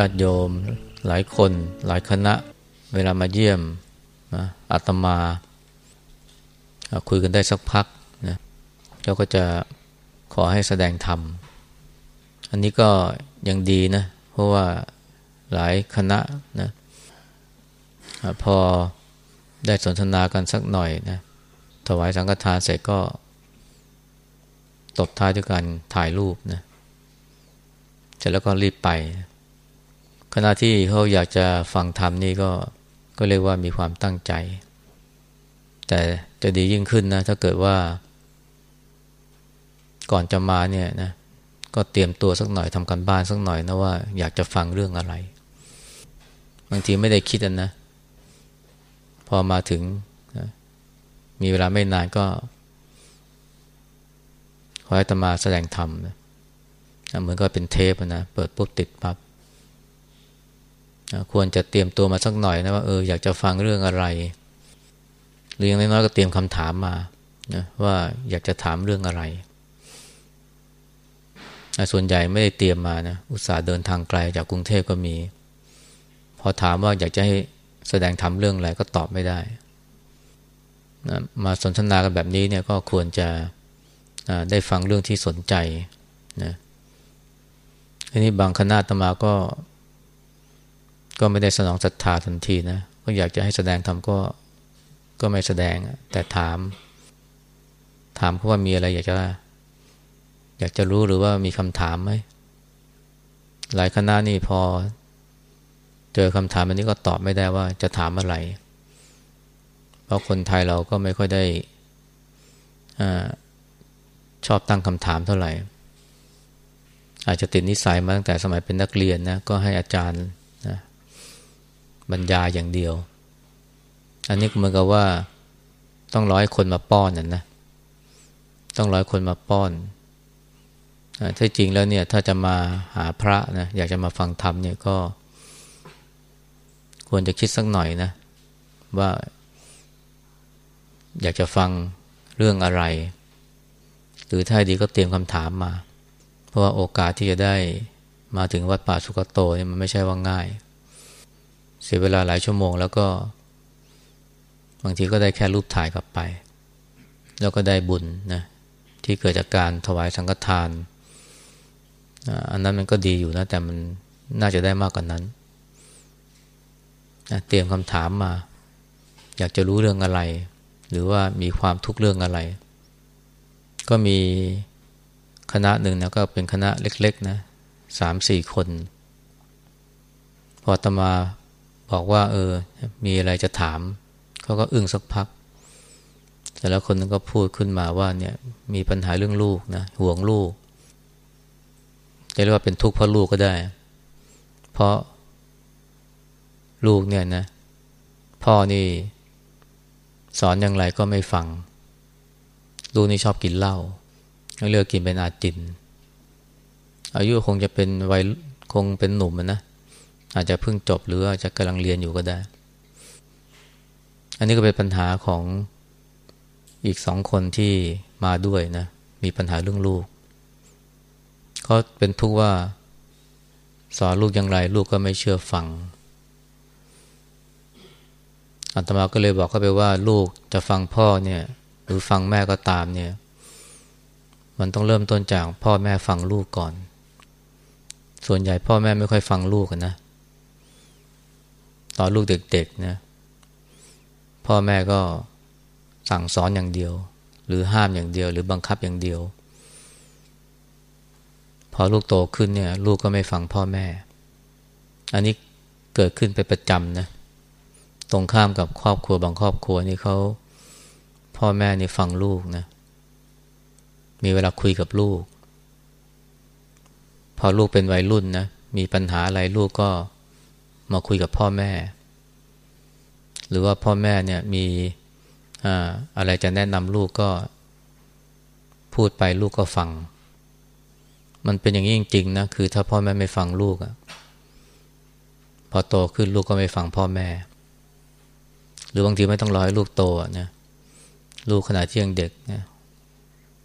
ญาติโยม หลายคนหลายคณะ เวลามาเยี่ยมนะอาตมา คุยกันได้สักพักนะเราก็จะขอให้แสดงธรรม อันนี้ก็ยังดีนะ เพราะว่าหลายคณะนะพอได้สนทนากันสักหน่อยนะถวายสังฆทานเสร็จก็ ตบท้ายด้วยการถ่ายรูปนะเสร็จแล้วก็รีบไป ขณะที่เขาอยากจะฟังธรรมนี่ก็ก็เรียกว่ามีความตั้งใจ แต่จะดียิ่งขึ้นนะ ถ้าเกิดว่า ก่อนจะมาเนี่ยนะก็เตรียมตัวสักหน่อยทำกันบ้านสักหน่อยนะว่าอยากจะฟังเรื่องอะไร บางทีไม่ได้คิดนะ พอมาถึงนะมีเวลาไม่นานก็ขอให้ตมาแสดงธรรมนะเหมือนก็เป็นเทปนะ เปิดปุ๊บติดปับ๊บ ควรจะเตรียมตัวมาสักหน่อยนะว่าเอออยากจะฟังเรื่องอะไร หรืออย่างน้อยๆก็เตรียมคำถามมานะว่าอยากจะถามเรื่องอะไร ส่วนใหญ่ไม่ได้เตรียมมานะอุตส่าห์เดินทางไกลจากกรุงเทพก็มี พอถามว่าอยากจะให้แสดงทำเรื่องอะไรก็ตอบไม่ได้นะมาสนทนากันแบบนี้เนี่ยก็ควรจะได้ฟังเรื่องที่สนใจนะทีนี้บางคณะตมาก็ ก็ไม่ได้สนองศรัทธาทันทีนะก็อยากจะให้แสดงธรรมก็ก็ไม่แสดง แต่ถาม ถามเขาว่ามีอะไรอยากจะ อยากจะรู้หรือว่ามีคำถามไหมหลายคณะนี่พอ เจอคำถามอันนี้ก็ตอบไม่ได้ว่าจะถามอะไร เพราะคนไทยเราก็ไม่ค่อยได้อชอบตั้งคำถามเท่าไหร่ อาจจะติดนิสัยมาตั้งแต่สมัยเป็นนักเรียนนะก็ให้อาจารย์ บรรยายอย่างเดียว อันนี้เหมือนกับว่า ต้องร้อยคนมาป้อนน่ะนะ ต้องร้อยคนมาป้อนถ้าจริงแล้วเนี่ย ถ้าจะมาหาพระนะอยากจะมาฟังธรรมเนี่ยก็ ควรจะคิดสักหน่อยนะ ว่า อยากจะฟังเรื่องอะไร หรือถ้าดีก็เตรียมคำถามมา เพราะว่าโอกาสที่จะได้มาถึงวัดป่าสุกโตเนี่ยมันไม่ใช่ว่าง่าย เสียเวลาหลายชั่วโมง แล้วก็ บางทีก็ได้แค่รูปถ่ายกลับไป แล้วก็ได้บุญนะที่เกิดจากการถวายสังฆทาน อันนั้นมันก็ดีอยู่นะ แต่มันน่าจะได้มากกว่านนั้นนะเตรียมคำถามมา อยากจะรู้เรื่องอะไร หรือว่ามีความทุกข์เรื่องอะไร ก็มีคณะหนึ่งนะก็เป็นคณะเล็ก ๆ นะสามสี่คน พอตมา บอกว่า เออ มีอะไรจะถาม เขาก็อึ้งสักพัก แต่แล้วคนนึงก็พูดขึ้นมาว่าเนี่ย มีปัญหาเรื่องลูกนะห่วงลูกจะเรียกว่าเป็นทุกข์เพราะลูกก็ได้ เพราะลูกเนี่ยนะ พ่อนี่ สอนอย่างไรก็ไม่ฟัง ลูกนี่ชอบกินเหล้าเลือกกินเป็นอาจิน อายุคงจะเป็นวัยคงเป็นหนุ่มนะ อาจจะเพิ่งจบหรืออาจจะกำลังเรียนอยู่ก็ได้ อันนี้ก็เป็นปัญหาของอีกสองคนที่มาด้วยนะ มีปัญหาเรื่องลูกเขาเป็นทุกข์ว่า สอนลูกอย่างไร ลูกก็ไม่เชื่อฟังอัตมาก็เลยบอกเขาไปว่าลูกจะฟังพ่อเนี่ย หรือฟังแม่ก็ตามเนี่ย มันต้องเริ่มต้นจากพ่อแม่ฟังลูกก่อน ส่วนใหญ่พ่อแม่ไม่ค่อยฟังลูกนะ ตอนลูกเด็กๆนะพ่อแม่ก็สั่งสอนอย่างเดียว หรือห้ามอย่างเดียว หรือบังคับอย่างเดียว พอลูกโตขึ้นเนี่ย ลูกก็ไม่ฟังพ่อแม่ อันนี้เกิดขึ้นเป็นประจำนะตรงข้ามกับครอบครัวบางครอบครัวนี่เขาพ่อแม่นี่ฟังลูกนะมีเวลาคุยกับลูก พอลูกเป็นวัยรุ่นนะมีปัญหาอะไรลูกก็ มาคุยกับพ่อแม่ หรือว่าพ่อแม่เนี่ยมีอะไรจะแนะนำลูกก็พูดไปลูกก็ฟัง มันเป็นอย่างนี้จริงๆนะคือถ้าพ่อแม่ไม่ฟังลูกอะพอโตขึ้นลูกก็ไม่ฟังพ่อแม่ หรือบางทีไม่ต้องรอให้ลูกโตนะลูกขนาดที่ยังเด็กนะ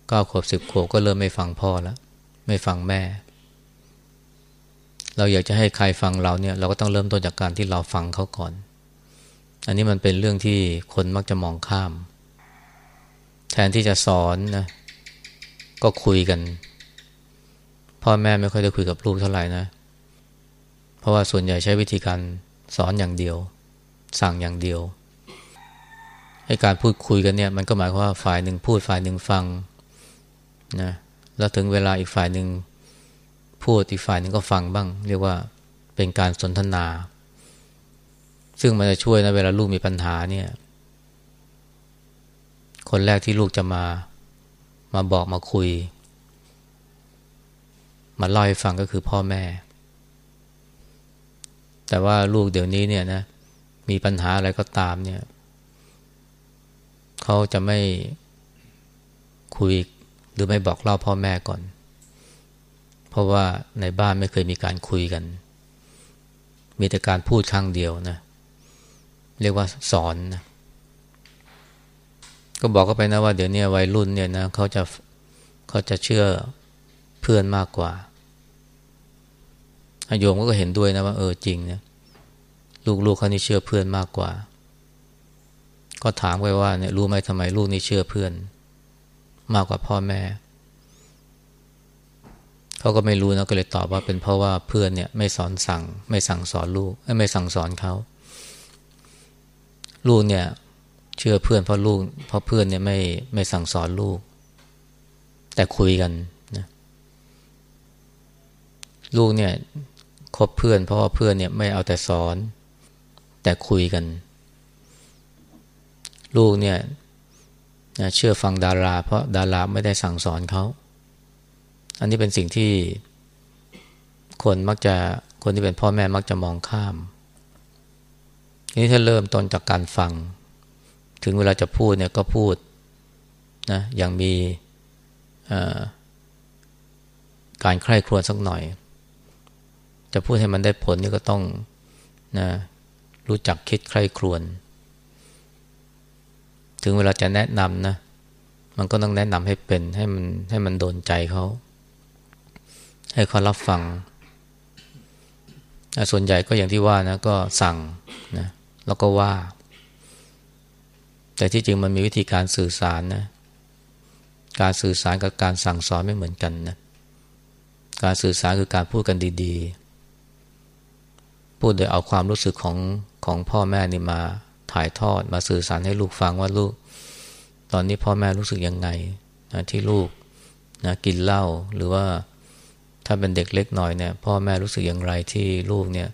เก้าขวบสิบขวบก็เริ่มไม่ฟังพ่อแล้ว ไม่ฟังแม่ เราอยากจะให้ใครฟังเราเนี่ยเราก็ต้องเริ่มต้นจากการที่เราฟังเขาก่อน อันนี้มันเป็นเรื่องที่คนมักจะมองข้าม แทนที่จะสอนนะก็คุยกัน พ่อแม่ไม่ค่อยได้คุยกับลูกเท่าไหร่นะ เพราะว่าส่วนใหญ่ใช้วิธีการสอนอย่างเดียว สั่งอย่างเดียวให้การพูดคุยกันเนี่ยมันก็หมายความว่าฝ่ายหนึ่งพูดฝ่ายหนึ่งฟังนะแล้วถึงเวลาอีกฝ่ายหนึ่ง พูดอีกฝ่ายหนึ่งก็ฟังบ้าง เรียกว่าเป็นการสนทนา ซึ่งมันจะช่วยนะเวลาลูกมีปัญหาเนี่ย คนแรกที่ลูกจะมามาบอกมาคุย มาเล่าให้ฟังก็คือพ่อแม่ แต่ว่าลูกเดี๋ยวนี้เนี่ยนะ มีปัญหาอะไรก็ตามเนี่ยเขาจะไม่คุยหรือไม่บอกเล่าพ่อแม่ก่อน เพราะว่าในบ้านไม่เคยมีการคุยกัน มีแต่การพูดครั้งเดียวนะ เรียกว่าสอนนะก็บอกเขาไปนะว่าเดี๋ยวนี้วัยรุ่นเนี่ยนะเขาจะเขาจะเชื่อเพื่อนมากกว่าโยมก็เห็นด้วยนะว่าเออจริงนะลูกๆเขานี่เชื่อเพื่อนมากกว่า ก็ถามไปว่าเนี่ยรู้ไหมทำไมลูกนี่เชื่อเพื่อน มากกว่าพ่อแม่ เขาก็ไม่รู้นะก็เลยตอบว่าเป็นเพราะว่าเพื่อนเนี่ยไม่สอนสั่ง ไม่สั่งสอนลูกไม่สั่งสอนเขาลูกเนี่ยเชื่อเพื่อนเพราะลูกเพราะเพื่อนเนี่ยไม่ไม่สั่งสอนลูก แต่คุยกันนะลูกเนี่ยคบเพื่อน เพราะว่าเพื่อนเนี่ยไม่เอาแต่สอน แต่คุยกัน ลูกเนี่ยเชื่อฟังดารา เพราะดาราไม่ได้สั่งสอนเขา อันนี้เป็นสิ่งที่คนมักจะคนที่เป็นพ่อแม่มักจะมองข้ามทีนี้ถ้าเริ่มต้นจากการฟัง ถึงเวลาจะพูดเนี่ยก็พูดนะอย่างมีการใคร่ครวญสักหน่อย จะพูดให้มันได้ผลนี่ก็ต้องนะรู้จักคิดใคร่ครวญถึงเวลาจะแนะนำนะมันก็ต้องแนะนำให้เป็นให้มันให้มันโดนใจเขา ให้เขารับฟัง ส่วนใหญ่ก็อย่างที่ว่านะก็สั่งนะแล้วก็ว่า แต่ที่จริงมันมีวิธีการสื่อสารนะ การสื่อสารกับการสั่งสอนไม่เหมือนกันนะ การสื่อสารคือการพูดกันดี ๆ พูดโดยเอาความรู้สึกของของพ่อแม่นี่มาถ่ายทอดมาสื่อสารให้ลูกฟังว่าลูก ตอนนี้พ่อแม่รู้สึกยังไงนะที่ลูกนะกินเหล้าหรือว่า ถ้าเป็นเด็กเล็กหน่อยเนี่ยพ่อแม่รู้สึกอย่างไรที่ลูกเนี่ย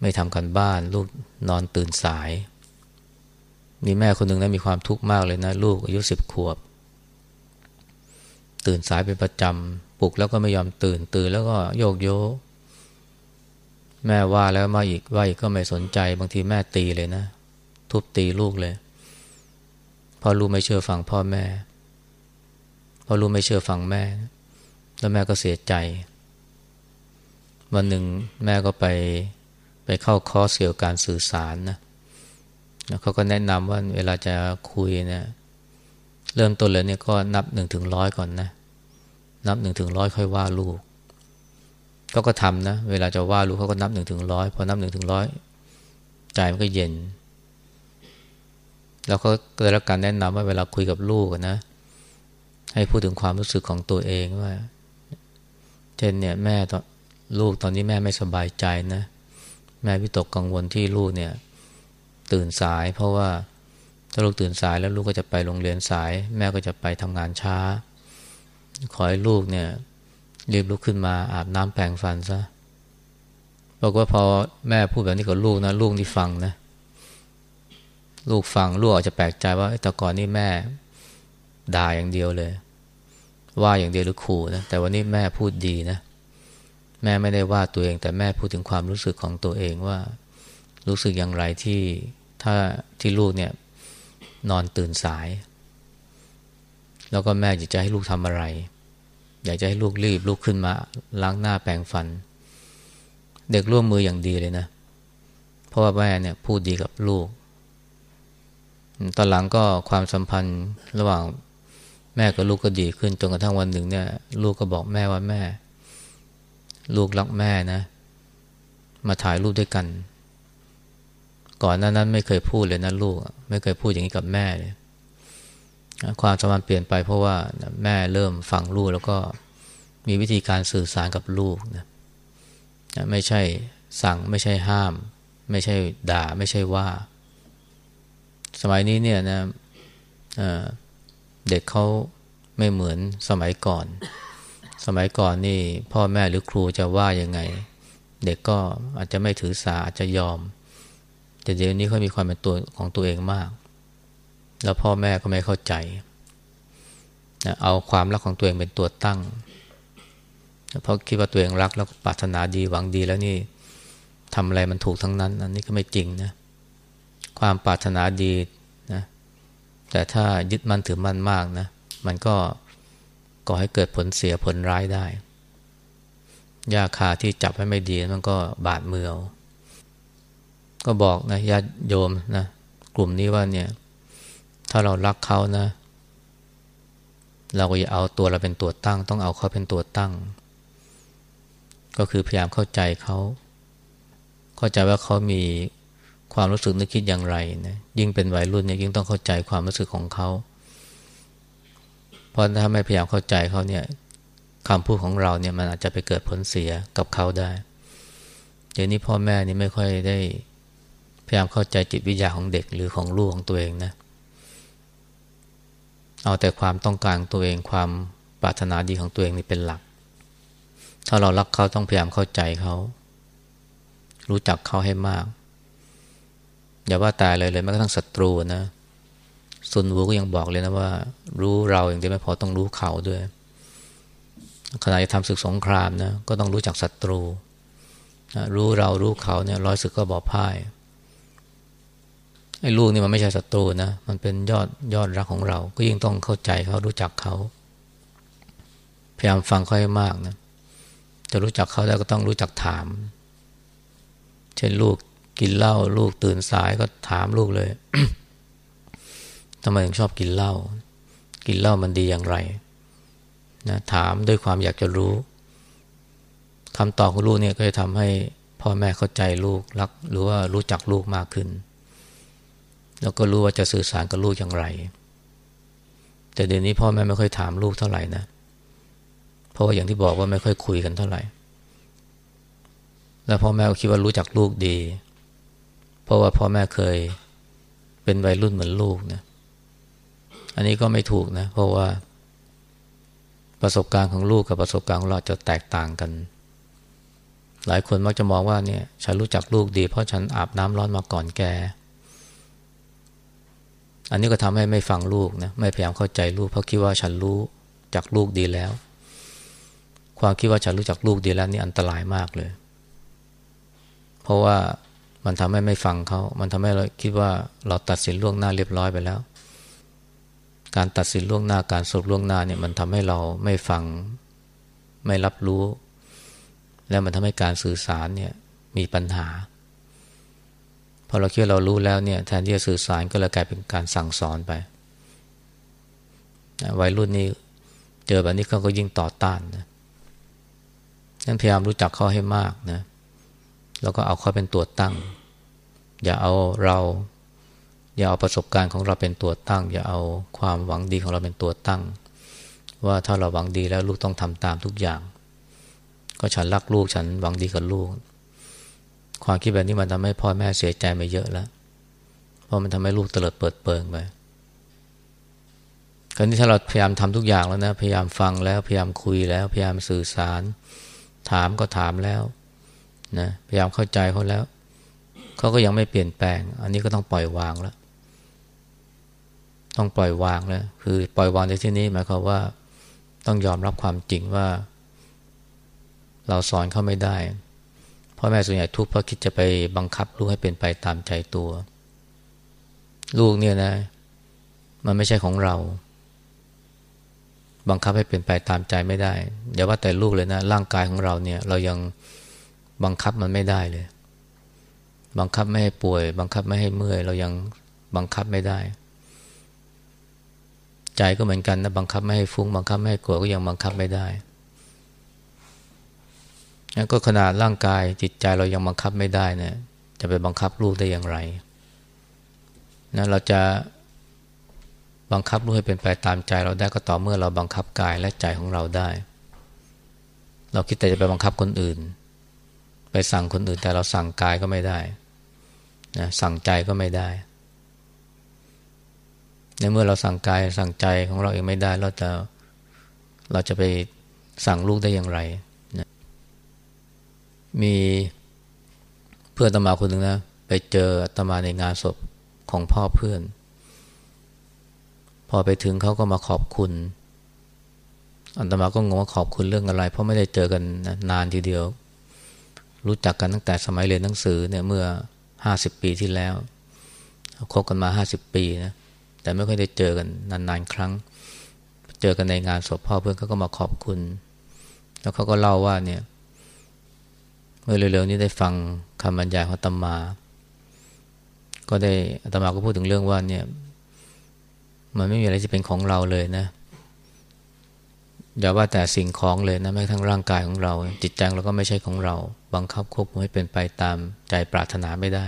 ไม่ทำกันบ้าน ลูกนอนตื่นสาย มีแม่คนหนึ่งนะมีความทุกข์มากเลยนะ ลูกอายุสิบขวบ ตื่นสายเป็นประจำปลุกแล้วก็ไม่ยอมตื่นตื่นแล้วก็โยกโยแม่ว่าแล้วมาอีกว่าอีกก็ไม่สนใจบางทีแม่ตีเลยนะ ทุบตีลูกเลยพอลูกไม่เชื่อฟังพ่อแม่พอลูกไม่เชื่อฟังแม่ แล้วแม่ก็เสียใจ วันหนึ่งแม่ก็ไปไปเข้าคอร์สเกี่ยวกับการสื่อสารนะเขาก็แนะนำว่าเวลาจะคุยเนะี่ยเริ่มต้นเลยเนี่ยก็นับหนึ่งถึงร้อยก่อนนะ นับหนึ่งถึงร้อยค่อยว่าลูกเขาก็ทำนะ เวลาจะว่าลูกเขาก็นับหนึ่งถึงร้อยพอนับหนึ่งถึงร้อยใจมันก็เย็น แล้วก็ได้รับการแนะนำว่าเวลาคุยกับลูกนะ ให้พูดถึงความรู้สึกของตัวเองว่า เช่นเนี่ยแม่ตอนลูกตอนนี้แม่ไม่สบายใจนะ แม่วิตกกังวลที่ลูกเนี่ย ตื่นสาย เพราะว่าถ้าลูกตื่นสายแล้วลูกก็จะไปโรงเรียนสาย แม่ก็จะไปทำงานช้า ขอให้ลูกเนี่ยรีบลุกขึ้นมาอาบน้ำแปรงฟันซะบอกว่าพอแม่พูดแบบนี้กับลูกนะลูกนี่ฟังนะ ลูกฟังลูกอาจจะแปลกใจว่าแต่ก่อนนี่แม่ด่าอย่างเดียวเลย ว่าอย่างเดียวหรือขู่นะแต่วันนี้แม่พูดดีนะแม่ไม่ได้ว่าตัวเอง แต่แม่พูดถึงความรู้สึกของตัวเองว่า รู้สึกอย่างไรที่ถ้าที่ลูกเนี่ยนอนตื่นสาย แล้วก็แม่อยากจะให้ลูกทำอะไร อยากจะให้ลูกรีบลุกขึ้นมาล้างหน้าแปรงฟัน เด็กร่วมมืออย่างดีเลยนะ เพราะว่าแม่เนี่ยพูดดีกับลูก ตอนหลังก็ความสัมพันธ์ระหว่าง แม่กับลูกก็ดีขึ้นจนกระทั่งวันหนึ่งเนี่ย ลูกก็บอกแม่ว่าแม่ ลูกรักแม่นะ มาถ่ายรูปด้วยกัน ก่อนหน้านั้นไม่เคยพูดเลยนะลูก ไม่เคยพูดอย่างนี้กับแม่เลยความสัมพันธ์เปลี่ยนไปเพราะว่าแม่เริ่มฟังลูกแล้วก็มีวิธีการสื่อสารกับลูกนะไม่ใช่สั่งไม่ใช่ห้าม ไม่ใช่ด่าไม่ใช่ว่า สมัยนี้เนี่ยนะ เด็กเขาไม่เหมือนสมัยก่อน สมัยก่อนนี่พ่อแม่หรือครูจะว่ายังไง เด็กก็อาจจะไม่ถือสาอาจจะยอม แต่เดี๋ยวนี้เขามีความเป็นตัวของตัวเองมาก แล้วพ่อแม่ก็ไม่เข้าใจ เอาความรักของตัวเองเป็นตัวตั้ง เพราะคิดว่าตัวเองรักแล้วปรารถนาดีหวังดีแล้วนี่ทำอะไรมันถูกทั้งนั้น อันนี้ก็ไม่จริงนะ ความปรารถนาดี แต่ถ้ายึดมั่นถือมั่นมากนะ มันก็ก่อให้เกิดผลเสียผลร้ายได้ยาคาที่จับให้ไม่ดีมันก็บาดมือเอาก็บอกนะญาติโยมนะกลุ่มนี้ว่าเนี่ย ถ้าเรารักเขานะ เราก็อย่าเอาตัวเราเป็นตัวตั้ง ต้องเอาเขาเป็นตัวตั้ง ก็คือพยายามเข้าใจเขา เข้าใจว่าเขามี ความรู้สึกนึกคิดอย่างไรนะยิ่งเป็นวัยรุ่นเนี่ยยิ่งต้องเข้าใจความรู้สึกของเขาเพราะถ้าไม่พยายามเข้าใจเขาเนี่ยคำพูดของเราเนี่ยมันอาจจะไปเกิดผลเสียกับเขาได้เดี๋ยวนี้พ่อแม่นี่ไม่ค่อยได้พยายามเข้าใจจิตวิทยาของเด็กหรือของลูกของตัวเองนะเอาแต่ความต้องการของตัวเองความปรารถนาดีของตัวเองนี่เป็นหลัก ถ้าเรารักเขาต้องพยายามเข้าใจเขา รู้จักเขาให้มาก อย่าว่าตายเลยเลยแม้กระทั่งศัตรูนะซุนวูก็ยังบอกเลยนะว่า รู้เราอย่างเดียวไม่พอต้องรู้เขาด้วยขณะจะทำศึกสงครามนะก็ต้องรู้จักศัตรูรู้เรารู้เขาเนี่ยร้อยศึกก็บอกพ่ายไอ้ลูกนี่มันไม่ใช่ศัตรูนะมันเป็นยอดยอดรักของเรา ก็ยิ่งต้องเข้าใจเขารู้จักเขา พยายามฟังเขาให้มากนะจะรู้จักเขาแล้ก็ต้องรู้จักถาม เช่นลูก กินเหล้าลูกตื่นสายก็ถามลูกเลยทำไมถึงชอบกินเหล้ากินเหล้ามันดีอย่างไรนะถามด้วยความอยากจะรู้คำตอบของลูกเนี่ยก็จะทำให้พ่อแม่เข้าใจลูกรัก หรือว่ารู้จักลูกมากขึ้น แล้วก็รู้ว่าจะสื่อสารกับลูกอย่างไร แต่เดี๋ยวนี้พ่อแม่ไม่ค่อยถามลูกเท่าไหร่นะเพราะว่าอย่างที่บอกว่าไม่ค่อยคุยกันเท่าไหร่ แล้วพ่อแม่ก็คิดว่ารู้จักลูกดี เพราะว่าพ่อแม่เคยเป็นวัยรุ่นเหมือนลูกนะอันนี้ก็ไม่ถูกนะ เพราะว่าประสบการณ์ของลูกกับประสบการณ์ของเราจะแตกต่างกัน หลายคนมักจะมองว่าเนี่ย ฉันรู้จักลูกดี เพราะฉันอาบน้ำร้อนมาก่อนแก อันนี้ก็ทำให้ไม่ฟังลูกนะไม่พยายามเข้าใจลูกเพราะคิดว่าฉันรู้จักลูกดีแล้ว ความคิดว่าฉันรู้จักลูกดีแล้วนี่อันตรายมากเลย เพราะว่า มันทำให้ไม่ฟังเขา มันทำให้เราคิดว่าเราตัดสินล่วงหน้าเรียบร้อยไปแล้ว การตัดสินล่วงหน้าการสรุปล่วงหน้าเนี่ยมันทำให้เราไม่ฟังไม่รับรู้ แล้วมันทำให้การสื่อสารเนี่ยมีปัญหาพอเราคิดเรารู้แล้วเนี่ยแทนที่จะสื่อสารก็เลยกลายเป็นการสั่งสอนไปวัยรุ่นนี้เจอแบบนี้เขาก็ยิ่งต่อต้านนะนั้นพยายามรู้จักเขาให้มากนะแล้วก็เอาเขาเป็นตัวตั้ง อย่าเอาเรา อย่าเอาประสบการณ์ของเราเป็นตัวตั้ง อย่าเอาความหวังดีของเราเป็นตัวตั้ง ว่าถ้าเราหวังดีแล้วลูกต้องทำตามทุกอย่าง ก็ฉันรักลูกฉันหวังดีกับลูก ความคิดแบบนี้มันทำให้พ่อแม่เสียใจมาเยอะแล้ว เพราะมันทำให้ลูกเตลิดเปิดเปิงไปคราวนี้ถ้าเราพยายามทำทุกอย่างแล้วนะ พยายามฟังแล้วพยายามคุยแล้ว พยายามสื่อสาร ถามก็ถามแล้วนะพยายามเข้าใจเขาแล้ว เขาก็ยังไม่เปลี่ยนแปลง อันนี้ก็ต้องปล่อยวางแล้ว ต้องปล่อยวางแล้ว คือปล่อยวางในที่นี้หมายความว่าต้องยอมรับความจริงว่า เราสอนเขาไม่ได้พ่อแม่ส่วนใหญ่ทุกข์เพราะคิดจะไปบังคับลูกให้เป็นไปตามใจตัว ลูกเนี่ยนะ มันไม่ใช่ของเรา บังคับให้เป็นไปตามใจไม่ได้อย่าว่าแต่ลูกเลยนะร่างกายของเราเนี่ย เรายังบังคับมันไม่ได้เลย บังคับไม่ให้ป่วย บังคับไม่ให้เมื่อย เรายังบังคับไม่ได้ ใจก็เหมือนกันนะบังคับไม่ให้ฟุ้ง บังคับไม่ให้กลัวก็ยังบังคับไม่ได้ก็ขนาดร่างกายจิตใจเรายังบังคับไม่ได้เนะจะไปบังคับลูกได้อย่างไรนะเราจะบังคับลูกให้เป็นไปตามใจเราได้ก็ต่อเมื่อเราบังคับกายและใจของเราได้ เราคิดแต่จะไปบังคับคนอื่น ไปสั่งคนอื่นแต่เราสั่งกายก็ไม่ได้ นะสั่งใจก็ไม่ได้ ในเมื่อเราสั่งกายสั่งใจของเราเองไม่ได้ เราจะเราจะไปสั่งลูกได้อย่างไรนะมีเพื่อนตมาคนหนึ่งนะ ไปเจอตมาในงานศพของพ่อเพื่อน พอไปถึงเขาก็มาขอบคุณอันตมาก็งงว่าขอบคุณเรื่องอะไร เพราะไม่ได้เจอกันนานทีเดียว รู้จักกันตั้งแต่สมัยเรียนหนังสือเนี่ยเมื่อ ห้าสิบปีที่แล้วคบกันมาห้าสิบปีนะแต่ไม่ค่อยได้เจอกันนานๆครั้ง เจอกันในงานศพพ่อเพื่อนเขาก็มาขอบคุณ แล้วเขาก็เล่าว่าเนี่ยเมื่อเร็วๆนี้ได้ฟังคำบรรยายของตมา ก็ได้ตมาก็พูดถึงเรื่องว่าเนี่ย มันไม่มีอะไรที่เป็นของเราเลยนะ อย่าว่าแต่สิ่งของเลยนะแม้ทั้งร่างกายของเรา จิตใจเราก็ไม่ใช่ของเรา บังคับควบคุมให้เป็นไปตามใจปรารถนาไม่ได้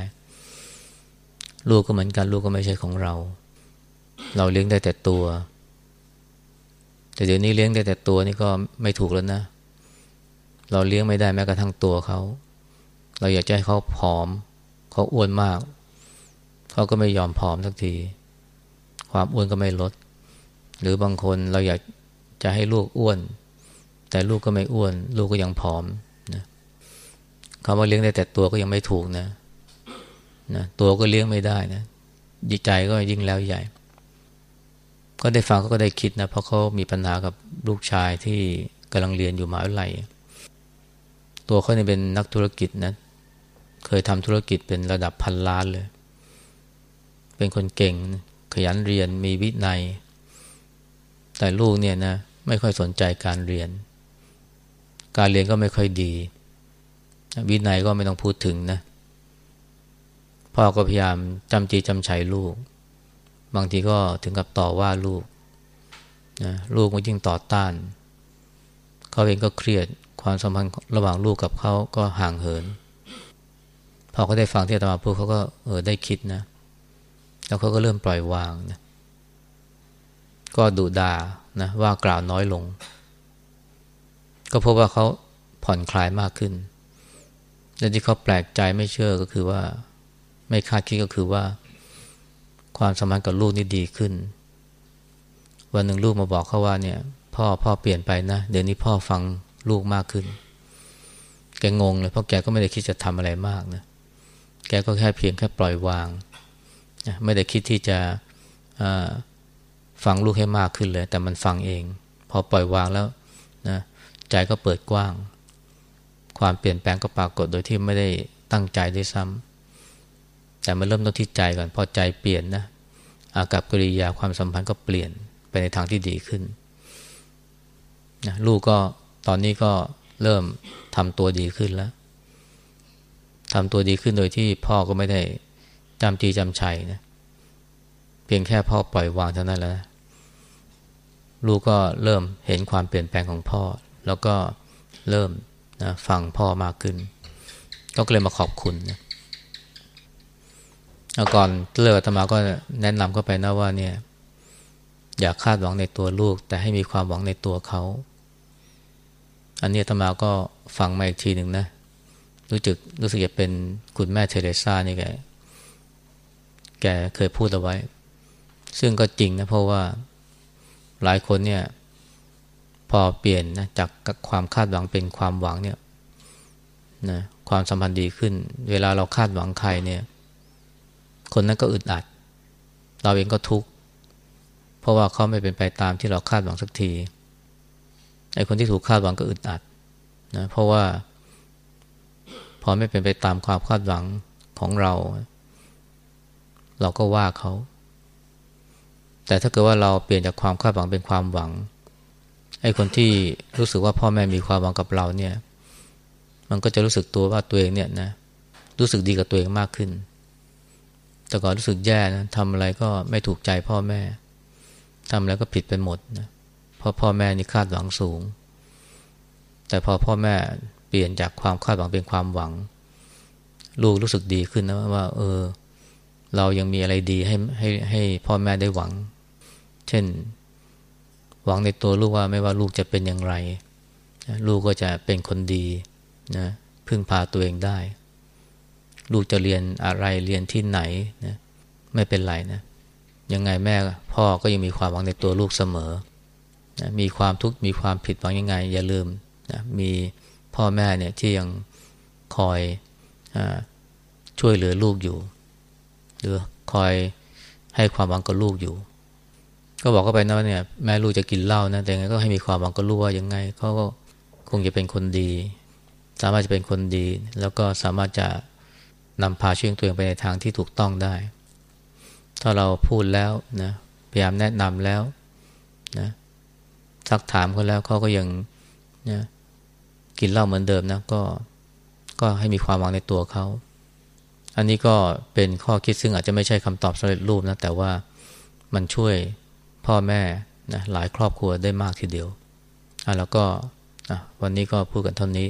ลูกก็เหมือนกันลูกก็ไม่ใช่ของเรา เราเลี้ยงได้แต่ตัว แต่เดี๋ยวนี้เลี้ยงได้แต่ตัวนี่ก็ไม่ถูกแล้วนะ เราเลี้ยงไม่ได้แม้กระทั่งตัวเขา เราอยากจะให้เขาผอม เขาอ้วนมาก เขาก็ไม่ยอมผอมสักที ความอ้วนก็ไม่ลด หรือบางคนเราอยาก จะให้ลูกอ้วน แต่ลูกก็ไม่อ้วน ลูกก็ยังผอมนะคำว่าเลี้ยงได้แต่ตัวก็ยังไม่ถูกนะนะตัวก็เลี้ยงไม่ได้นะจิตใจก็ยิ่งแล้วใหญ่ ก็ได้ฟังก็ได้คิดนะ เพราะเขามีปัญหากับลูกชายที่กำลังเรียนอยู่มหาวิทยาลัย ตัวเขาเนี่ยเป็นนักธุรกิจนะ เคยทำธุรกิจเป็นระดับพันล้านเลย เป็นคนเก่ง ขยันเรียนมีวินัย แต่ลูกเนี่ยนะ ไม่ค่อยสนใจการเรียน การเรียนก็ไม่ค่อยดี วินัยก็ไม่ต้องพูดถึงนะ พ่อก็พยายามจำจีจำชัยลูก บางทีก็ถึงกับต่อว่าลูกนะลูกก็ยิ่งต่อต้าน เขาเองก็เครียดความสัมพันธ์ระหว่างลูกกับเขาก็ห่างเหิน พอเขาได้ฟังที่อาตมาพูดเขาก็เออได้คิดนะ แล้วเขาก็เริ่มปล่อยวางนะ ก็ดุดา นะว่ากล่าวน้อยลง ก็พบว่าเขาผ่อนคลายมากขึ้น และที่เขาแปลกใจไม่เชื่อก็คือว่า ไม่คาดคิดก็คือว่า ความสัมพันธ์กับลูกนี่ดีขึ้น วันหนึ่งลูกมาบอกเขาว่าเนี่ย พ่อพ่อเปลี่ยนไปนะ เดี๋ยวนี้พ่อฟังลูกมากขึ้น แกงงเลยเพราะแกก็ไม่ได้คิดจะทำอะไรมากนะแกก็แค่เพียงแค่ปล่อยวาง ไม่ได้คิดที่จะ ฟังลูกให้มากขึ้นเลย แต่มันฟังเอง พอปล่อยวางแล้วนะใจก็เปิดกว้าง ความเปลี่ยนแปลงก็ปรากฏโดยที่ไม่ได้ตั้งใจด้วยซ้ำแต่มันเริ่มต้นที่ใจก่อนพอใจเปลี่ยนนะอากับกิริยาความสัมพันธ์ก็เปลี่ยนไปในทางที่ดีขึ้นนะลูกก็ตอนนี้ก็เริ่มทำตัวดีขึ้นแล้วทำตัวดีขึ้นโดยที่พ่อก็ไม่ได้จำจีจำชัยนะเพียงแค่พ่อปล่อยวางเท่านั้นแล้ว ลูกก็เริ่มเห็นความเปลี่ยนแปลงของพ่อ แล้วก็เริ่มนะฟังพ่อมากขึ้น ก็เลยมาขอบคุณนะก่อนเลิกธรรมาก็แนะนำเข้าไปนะว่าเนี่ยอย่าคาดหวังในตัวลูก แต่ให้มีความหวังในตัวเขา อันนี้ธรรมาก็ฟังมาอีกทีหนึ่งนะ รู้จึกรู้สึกจะเป็นคุณแม่เทเรซานี่แกแกเคยพูดเอาไว้ ซึ่งก็จริงนะเพราะว่า หลายคนเนี่ยพอเปลี่ยนนะจากความคาดหวังเป็นความหวังเนี่ยนะความสัมพันธ์ดีขึ้น เวลาเราคาดหวังใครเนี่ย คนนั้นก็อึดอัด เราเองก็ทุกข์เพราะว่าเขาไม่เป็นไปตามที่เราคาดหวังสักทีไอ้คนที่ถูกคาดหวังก็อึดอัดนะเพราะว่า พอไม่เป็นไปตามความคาดหวังของเรา เราก็ว่าเขา แต่ถ้าเกิดว่าเราเปลี่ยนจากความคาดหวังเป็นความหวังไอ้คนที่รู้สึกว่าพ่อแม่มีความหวังกับเราเนี่ย มันก็จะรู้สึกตัวว่าตัวเองเนี่ยนะรู้สึกดีกับตัวเองมากขึ้น แต่ก่อนรู้สึกแย่นะทำอะไรก็ไม่ถูกใจพ่อแม่ทำอะไรก็ผิดไปหมดนะเพราะพ่อแม่นี่คาดหวังสูง แต่พอพ่อแม่เปลี่ยนจากความคาดหวังเป็นความหวัง ลูกรู้สึกดีขึ้นนะว่า เออ เรายังมีอะไรดีให้ให้ให้พ่อแม่ได้หวัง เช่น หวังในตัวลูกว่าไม่ว่าลูกจะเป็นอย่างไร ลูกก็จะเป็นคนดีนะพึ่งพาตัวเองได้ ลูกจะเรียนอะไรเรียนที่ไหนนะไม่เป็นไรนะยังไงแม่พ่อก็ยังมีความหวังในตัวลูกเสมอนะมีความทุกข์มีความผิดหวังยังไง อย่าลืมนะมีพ่อแม่เนี่ยที่ยังคอยอช่วยเหลือลูกอยู่ หรือคอยให้ความหวังกับลูกอยู่ ก็บอกเขาไปนะว่าเนี่ยแม่ลูกจะกินเหล้านะแต่ไงก็ให้มีความหวังกับลูกว่ายังไงเขาก็คงจะเป็นคนดี สามารถจะเป็นคนดี แล้วก็สามารถจะนำพาชีวิตตัวเองไปในทางที่ถูกต้องได้ ถ้าเราพูดแล้วนะพยายามแนะนำแล้วนะซักถามเขาแล้วเขาก็ยังนะกินเหล้าเหมือนเดิมนะก็ก็ให้มีความหวังในตัวเขา อันนี้ก็เป็นข้อคิดซึ่งอาจจะไม่ใช่คำตอบสำเร็จรูปนะแต่ว่ามันช่วย พ่อแม่นะหลายครอบครัวได้มากทีเดียวอะแล้วก็วันนี้ก็พูดกันเท่านี้